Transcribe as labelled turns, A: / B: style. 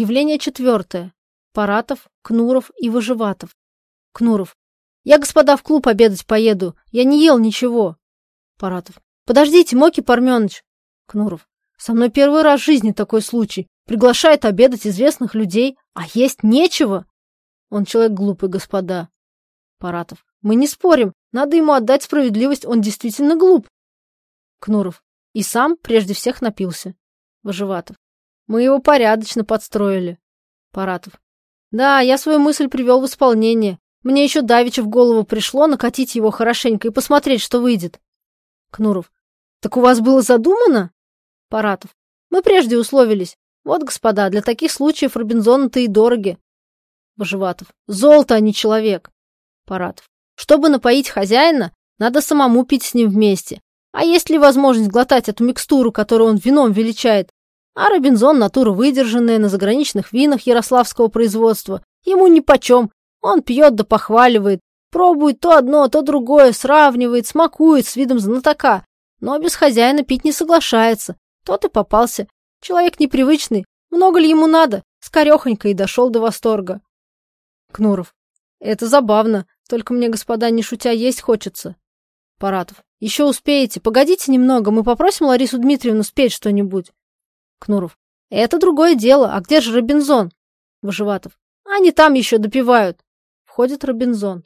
A: Явление четвертое. Паратов, Кнуров и Выживатов. Кнуров. Я, господа, в клуб обедать поеду. Я не ел ничего. Паратов. Подождите, Моки Парменыч. Кнуров. Со мной первый раз в жизни такой случай. Приглашает обедать известных людей, а есть нечего. Он человек глупый, господа. Паратов. Мы не спорим. Надо ему отдать справедливость, он действительно глуп. Кнуров. И сам прежде всех напился. Выживатов. Мы его порядочно подстроили. Паратов. Да, я свою мысль привел в исполнение. Мне еще давеча в голову пришло накатить его хорошенько и посмотреть, что выйдет. Кнуров. Так у вас было задумано? Паратов. Мы прежде условились. Вот, господа, для таких случаев Робинзоны-то и дороги. Выживатов. Золото, а не человек. Паратов. Чтобы напоить хозяина, надо самому пить с ним вместе. А есть ли возможность глотать эту микстуру, которую он вином величает? А Робинзон натура выдержанная на заграничных винах ярославского производства. Ему нипочем. Он пьет да похваливает. Пробует то одно, то другое, сравнивает, смакует с видом знатока. Но без хозяина пить не соглашается. Тот и попался. Человек непривычный. Много ли ему надо? Скорехонько и дошел до восторга. Кнуров. Это забавно. Только мне, господа, не шутя, есть хочется. Паратов. Еще успеете. Погодите немного, мы попросим Ларису Дмитриевну спеть что-нибудь. Кнуров. Это другое дело. А где же Робинзон? Выживатов. Они там еще допивают. Входит Робинзон.